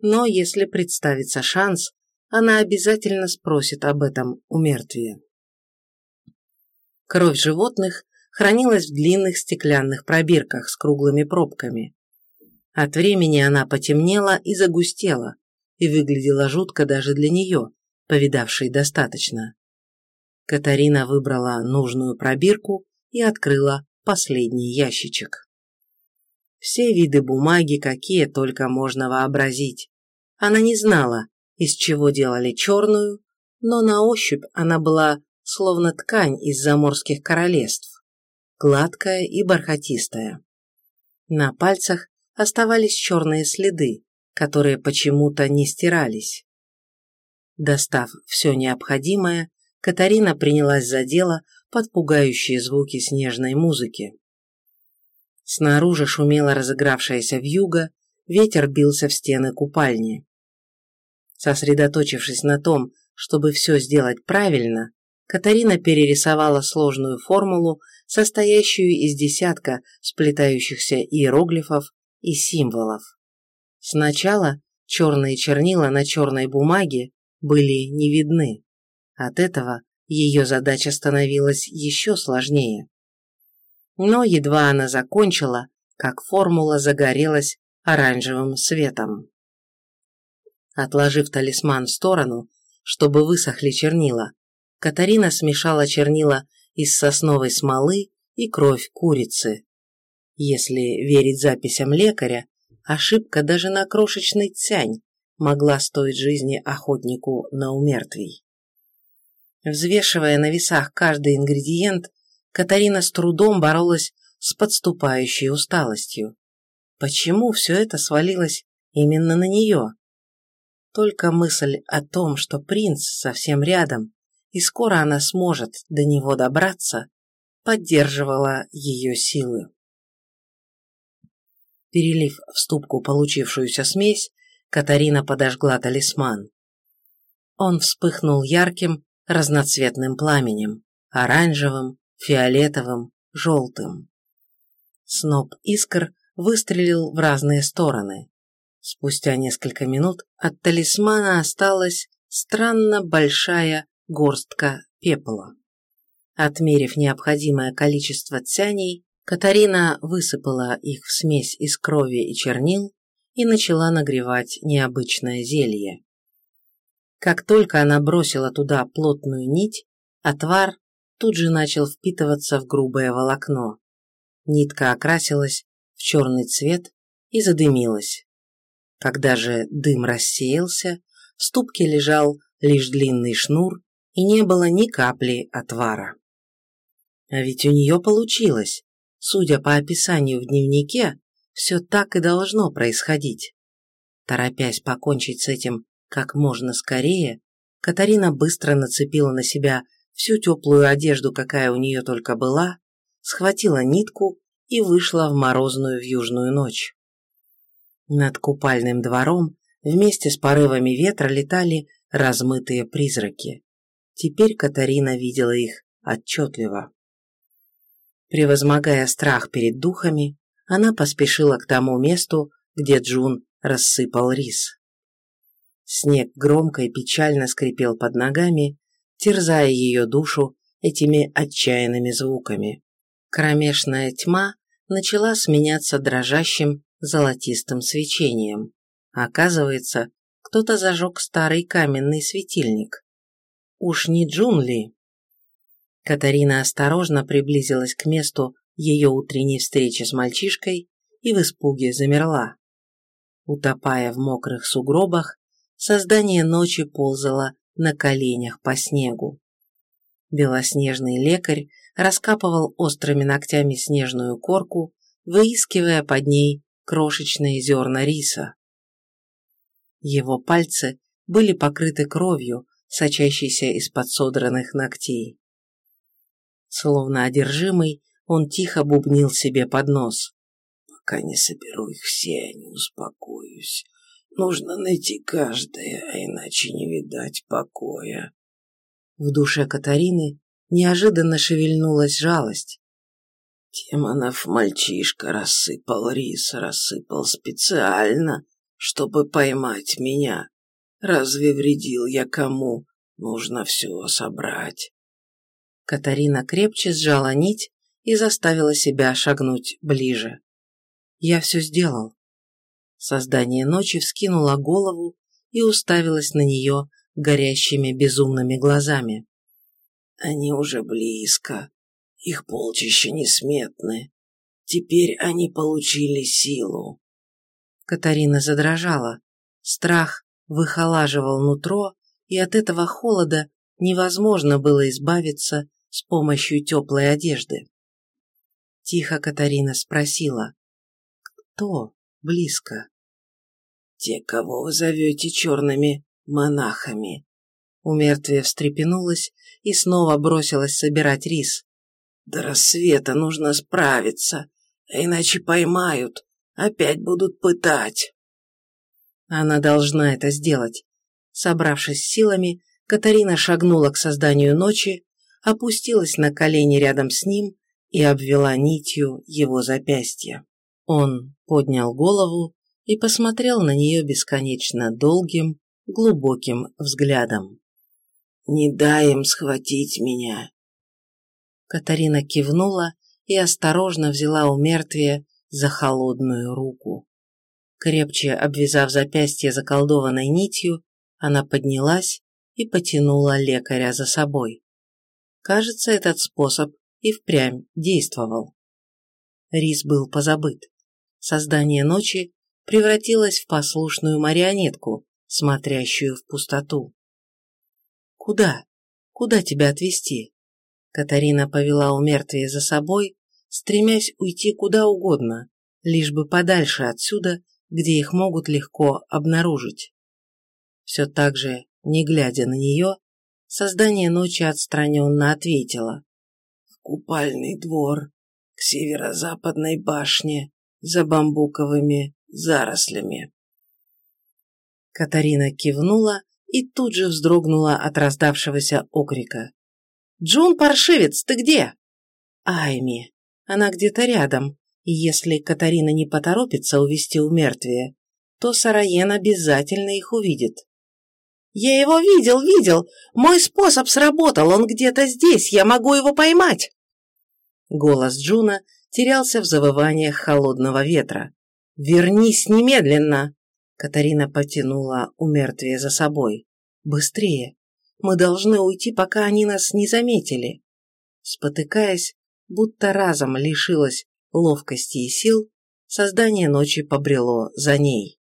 Но если представится шанс, она обязательно спросит об этом у мертвия. Кровь животных хранилась в длинных стеклянных пробирках с круглыми пробками. От времени она потемнела и загустела, и выглядела жутко даже для нее, повидавшей достаточно. Катарина выбрала нужную пробирку и открыла последний ящичек. Все виды бумаги, какие только можно вообразить. Она не знала, из чего делали черную, но на ощупь она была словно ткань из заморских королевств, гладкая и бархатистая. На пальцах оставались черные следы, которые почему-то не стирались. Достав все необходимое, Катарина принялась за дело под пугающие звуки снежной музыки. Снаружи шумела разыгравшаяся вьюга, ветер бился в стены купальни. Сосредоточившись на том, чтобы все сделать правильно, Катарина перерисовала сложную формулу, состоящую из десятка сплетающихся иероглифов и символов. Сначала черные чернила на черной бумаге были не видны. От этого ее задача становилась еще сложнее. Но едва она закончила, как формула загорелась оранжевым светом. Отложив талисман в сторону, чтобы высохли чернила, Катарина смешала чернила из сосновой смолы и кровь курицы. Если верить записям лекаря, ошибка даже на крошечный цянь могла стоить жизни охотнику на умертвий. Взвешивая на весах каждый ингредиент, Катарина с трудом боролась с подступающей усталостью. Почему все это свалилось именно на нее? Только мысль о том, что принц совсем рядом, и скоро она сможет до него добраться, поддерживала ее силы. Перелив в ступку получившуюся смесь, Катарина подожгла талисман. Он вспыхнул ярким, разноцветным пламенем, оранжевым, фиолетовым, желтым. Сноп искр выстрелил в разные стороны. Спустя несколько минут от талисмана осталась странно большая горстка пепла. Отмерив необходимое количество цяней, Катарина высыпала их в смесь из крови и чернил и начала нагревать необычное зелье. Как только она бросила туда плотную нить, отвар тут же начал впитываться в грубое волокно. Нитка окрасилась в черный цвет и задымилась. Когда же дым рассеялся, в ступке лежал лишь длинный шнур и не было ни капли отвара. А ведь у нее получилось. Судя по описанию в дневнике, все так и должно происходить. Торопясь покончить с этим как можно скорее, Катарина быстро нацепила на себя всю теплую одежду, какая у нее только была, схватила нитку и вышла в морозную вьюжную ночь. Над купальным двором вместе с порывами ветра летали размытые призраки. Теперь Катарина видела их отчетливо. Превозмогая страх перед духами, она поспешила к тому месту, где Джун рассыпал рис. Снег громко и печально скрипел под ногами, терзая ее душу этими отчаянными звуками. Кромешная тьма начала сменяться дрожащим золотистым свечением. Оказывается, кто-то зажег старый каменный светильник. Уж не Джунли. Катарина осторожно приблизилась к месту ее утренней встречи с мальчишкой и в испуге замерла. Утопая в мокрых сугробах, создание ночи ползало на коленях по снегу. Белоснежный лекарь раскапывал острыми ногтями снежную корку, выискивая под ней крошечные зерна риса. Его пальцы были покрыты кровью, сочащейся из-под содранных ногтей. Словно одержимый, он тихо бубнил себе под нос. «Пока не соберу их все, не успокоюсь. Нужно найти каждое, а иначе не видать покоя. В душе Катарины неожиданно шевельнулась жалость. Демонов мальчишка рассыпал рис, рассыпал специально, чтобы поймать меня. Разве вредил я кому? Нужно все собрать. Катарина крепче сжала нить и заставила себя шагнуть ближе. Я все сделал. Создание ночи вскинуло голову и уставилось на нее горящими безумными глазами. «Они уже близко. Их полчища несметны. Теперь они получили силу». Катарина задрожала. Страх выхолаживал нутро, и от этого холода невозможно было избавиться с помощью теплой одежды. Тихо Катарина спросила, «Кто?» Близко. «Те, кого вы зовете черными монахами». Умертвие встрепенулась и снова бросилась собирать рис. «До рассвета нужно справиться, иначе поймают, опять будут пытать». Она должна это сделать. Собравшись силами, Катарина шагнула к созданию ночи, опустилась на колени рядом с ним и обвела нитью его запястье. Он поднял голову и посмотрел на нее бесконечно долгим, глубоким взглядом. «Не дай им схватить меня!» Катарина кивнула и осторожно взяла у мертвия за холодную руку. Крепче обвязав запястье заколдованной нитью, она поднялась и потянула лекаря за собой. Кажется, этот способ и впрямь действовал. Рис был позабыт. Создание ночи превратилось в послушную марионетку, смотрящую в пустоту. «Куда? Куда тебя отвезти?» Катарина повела у мертвия за собой, стремясь уйти куда угодно, лишь бы подальше отсюда, где их могут легко обнаружить. Все так же, не глядя на нее, создание ночи отстраненно ответило. «В купальный двор, к северо-западной башне, за бамбуковыми зарослями». Катарина кивнула и тут же вздрогнула от раздавшегося окрика. «Джун, паршивец, ты где?» «Айми. Она где-то рядом, и если Катарина не поторопится увести у мертвия, то Сараен обязательно их увидит». «Я его видел, видел! Мой способ сработал, он где-то здесь, я могу его поймать!» Голос Джуна терялся в завываниях холодного ветра. «Вернись немедленно!» Катарина потянула у мертвия за собой. «Быстрее! Мы должны уйти, пока они нас не заметили!» Спотыкаясь, будто разом лишилась ловкости и сил, создание ночи побрело за ней.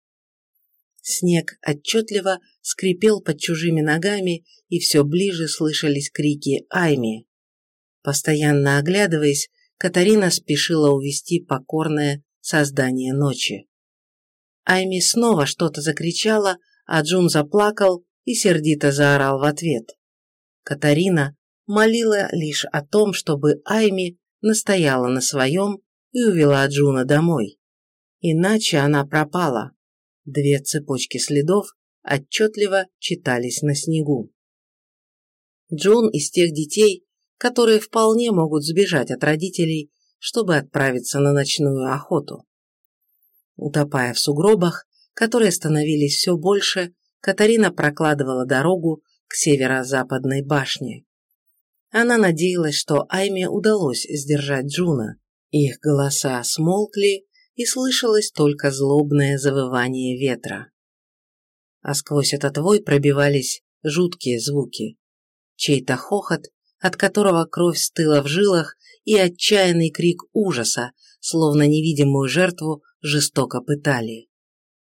Снег отчетливо скрипел под чужими ногами, и все ближе слышались крики Айми. Постоянно оглядываясь, Катарина спешила увести покорное создание ночи. Айми снова что-то закричала, а Джун заплакал и сердито заорал в ответ. Катарина молила лишь о том, чтобы Айми настояла на своем и увела Джуна домой. Иначе она пропала. Две цепочки следов отчетливо читались на снегу. Джун из тех детей, которые вполне могут сбежать от родителей, чтобы отправиться на ночную охоту. Утопая в сугробах, которые становились все больше, Катарина прокладывала дорогу к северо-западной башне. Она надеялась, что Айме удалось сдержать Джуна. Их голоса смолкли, и слышалось только злобное завывание ветра. А сквозь этот вой пробивались жуткие звуки. Чей-то хохот, от которого кровь стыла в жилах, и отчаянный крик ужаса, словно невидимую жертву жестоко пытали.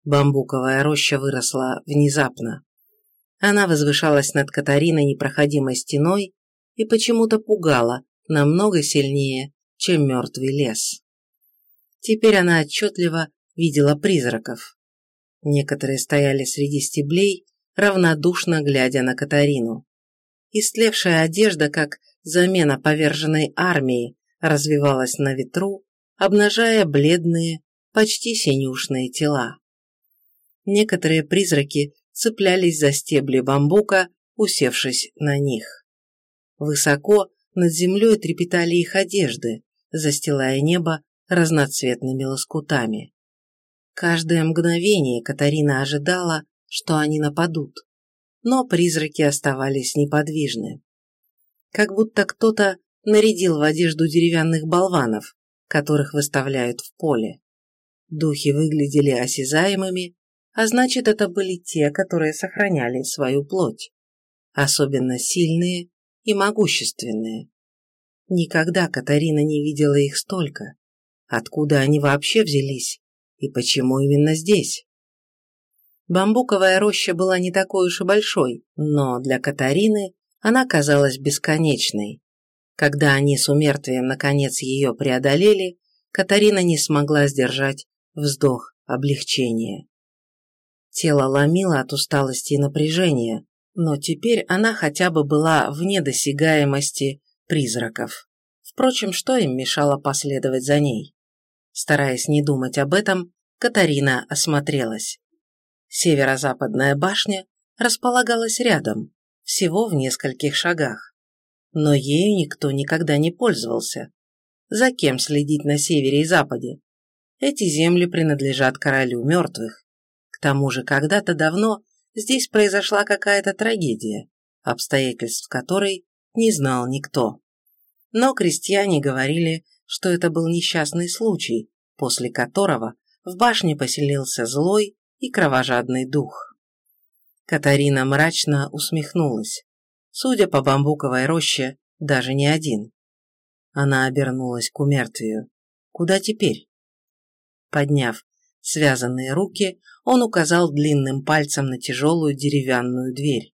Бамбуковая роща выросла внезапно. Она возвышалась над Катариной непроходимой стеной и почему-то пугала намного сильнее, чем мертвый лес. Теперь она отчетливо видела призраков. Некоторые стояли среди стеблей, равнодушно глядя на Катарину. Истлевшая одежда, как замена поверженной армии, развивалась на ветру, обнажая бледные, почти синюшные тела. Некоторые призраки цеплялись за стебли бамбука, усевшись на них. Высоко над землей трепетали их одежды, застилая небо разноцветными лоскутами. Каждое мгновение Катарина ожидала, что они нападут, но призраки оставались неподвижны. Как будто кто-то нарядил в одежду деревянных болванов, которых выставляют в поле. Духи выглядели осязаемыми, а значит, это были те, которые сохраняли свою плоть. Особенно сильные и могущественные. Никогда Катарина не видела их столько. Откуда они вообще взялись? И почему именно здесь? Бамбуковая роща была не такой уж и большой, но для Катарины она казалась бесконечной. Когда они с умертвием наконец ее преодолели, Катарина не смогла сдержать вздох облегчения. Тело ломило от усталости и напряжения, но теперь она хотя бы была вне досягаемости призраков. Впрочем, что им мешало последовать за ней? Стараясь не думать об этом, Катарина осмотрелась. Северо-западная башня располагалась рядом, всего в нескольких шагах. Но ею никто никогда не пользовался. За кем следить на севере и западе? Эти земли принадлежат королю мертвых. К тому же когда-то давно здесь произошла какая-то трагедия, обстоятельств которой не знал никто. Но крестьяне говорили, что это был несчастный случай, после которого в башне поселился злой и кровожадный дух. Катарина мрачно усмехнулась. Судя по бамбуковой роще, даже не один. Она обернулась к умертвию. Куда теперь? Подняв связанные руки, он указал длинным пальцем на тяжелую деревянную дверь.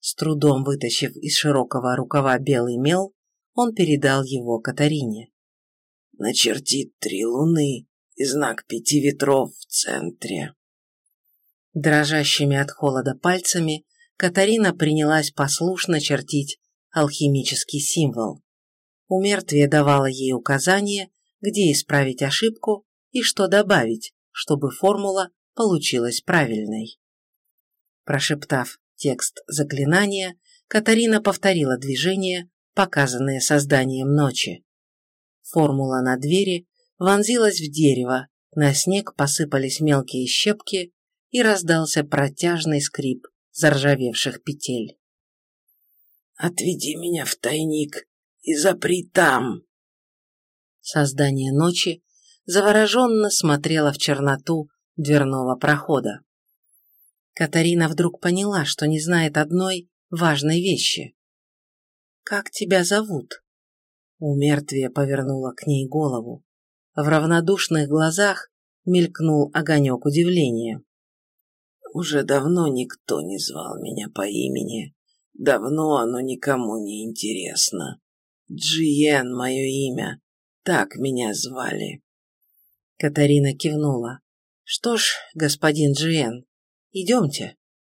С трудом вытащив из широкого рукава белый мел, он передал его Катарине. «Начертит три луны и знак пяти ветров в центре». Дрожащими от холода пальцами Катарина принялась послушно чертить алхимический символ. Умертвие давало ей указания, где исправить ошибку и что добавить, чтобы формула получилась правильной. Прошептав текст заклинания, Катарина повторила движение, показанное созданием ночи. Формула на двери вонзилась в дерево, на снег посыпались мелкие щепки и раздался протяжный скрип заржавевших петель. «Отведи меня в тайник и запри там!» Создание ночи завороженно смотрело в черноту дверного прохода. Катарина вдруг поняла, что не знает одной важной вещи. «Как тебя зовут?» У мертвия повернула к ней голову. В равнодушных глазах мелькнул огонек удивления. «Уже давно никто не звал меня по имени. Давно оно никому не интересно. Джиен мое имя. Так меня звали». Катарина кивнула. «Что ж, господин Джиен, идемте».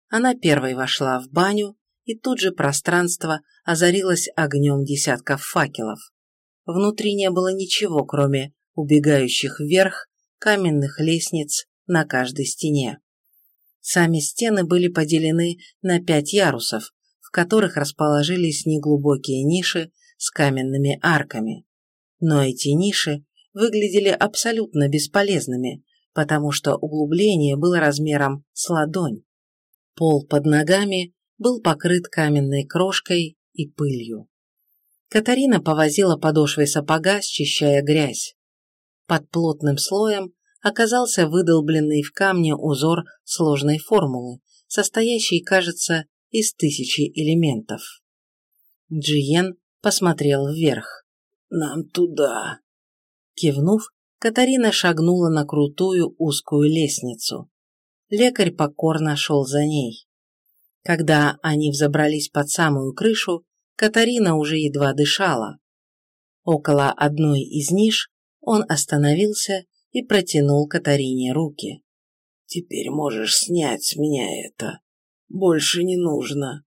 Она первой вошла в баню, и тут же пространство озарилось огнем десятков факелов. Внутри не было ничего, кроме убегающих вверх каменных лестниц на каждой стене. Сами стены были поделены на пять ярусов, в которых расположились неглубокие ниши с каменными арками. Но эти ниши выглядели абсолютно бесполезными, потому что углубление было размером с ладонь. Пол под ногами был покрыт каменной крошкой и пылью. Катарина повозила подошвой сапога, счищая грязь. Под плотным слоем оказался выдолбленный в камне узор сложной формулы, состоящей, кажется, из тысячи элементов. Джиен посмотрел вверх. «Нам туда!» Кивнув, Катарина шагнула на крутую узкую лестницу. Лекарь покорно шел за ней. Когда они взобрались под самую крышу, Катарина уже едва дышала. Около одной из ниш он остановился и протянул Катарине руки. «Теперь можешь снять с меня это. Больше не нужно».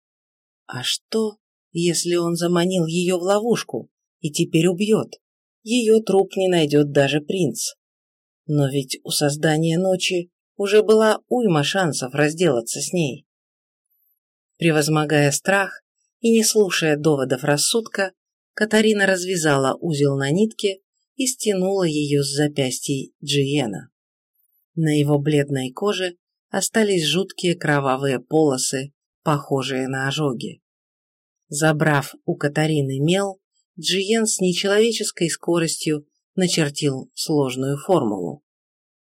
А что, если он заманил ее в ловушку и теперь убьет? Ее труп не найдет даже принц. Но ведь у создания ночи уже была уйма шансов разделаться с ней. Превозмогая страх и не слушая доводов рассудка, Катарина развязала узел на нитке и стянула ее с запястьей Джиена. На его бледной коже остались жуткие кровавые полосы, похожие на ожоги. Забрав у Катарины мел, Джиен с нечеловеческой скоростью начертил сложную формулу.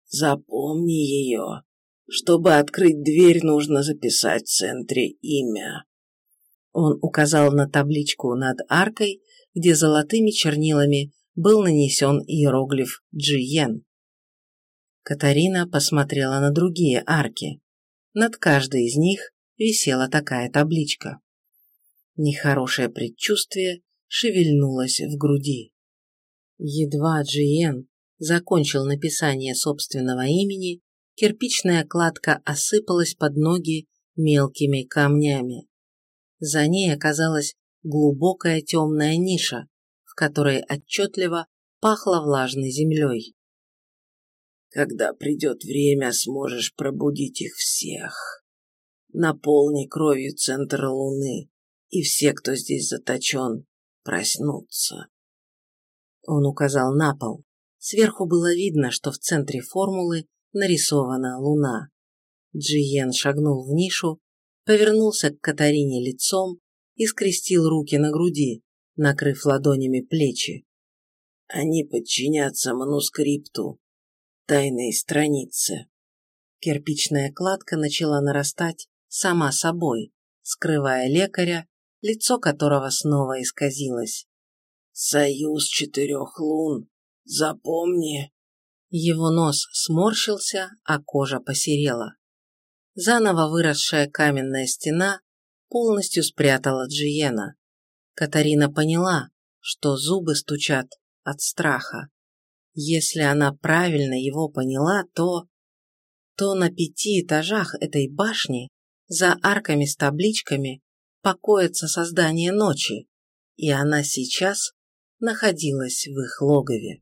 «Запомни ее. Чтобы открыть дверь, нужно записать в центре имя». Он указал на табличку над аркой, где золотыми чернилами был нанесен иероглиф Джиен. Катарина посмотрела на другие арки. Над каждой из них висела такая табличка. Нехорошее предчувствие шевельнулось в груди. Едва Джиен закончил написание собственного имени, кирпичная кладка осыпалась под ноги мелкими камнями. За ней оказалась глубокая темная ниша, в которой отчетливо пахло влажной землей. Когда придет время, сможешь пробудить их всех. Наполни кровью центр Луны, и все, кто здесь заточен, проснутся. Он указал на пол. Сверху было видно, что в центре формулы нарисована луна. Джиен шагнул в нишу, повернулся к Катарине лицом и скрестил руки на груди, накрыв ладонями плечи. Они подчинятся манускрипту, тайной странице. Кирпичная кладка начала нарастать сама собой, скрывая лекаря, лицо которого снова исказилось. «Союз четырех лун, запомни!» Его нос сморщился, а кожа посерела. Заново выросшая каменная стена полностью спрятала Джиена. Катарина поняла, что зубы стучат от страха. Если она правильно его поняла, то... то на пяти этажах этой башни, за арками с табличками, покоится создание ночи, и она сейчас находилась в их логове.